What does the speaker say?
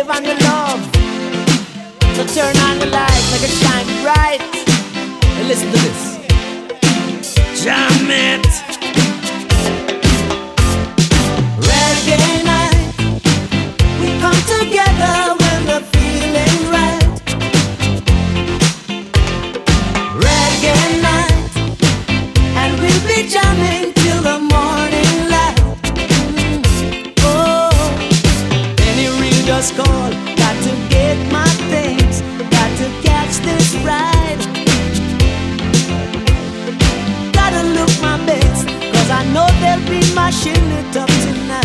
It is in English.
live on your love. So turn on the light, make it shine bright. And listen to this. Jam it. Reggae night, we come together when the right. Reggae night, and we'll be jamming. first call. Got to get my things, got to catch this ride. Gotta look my best, cause I know they'll be mashing it up tonight.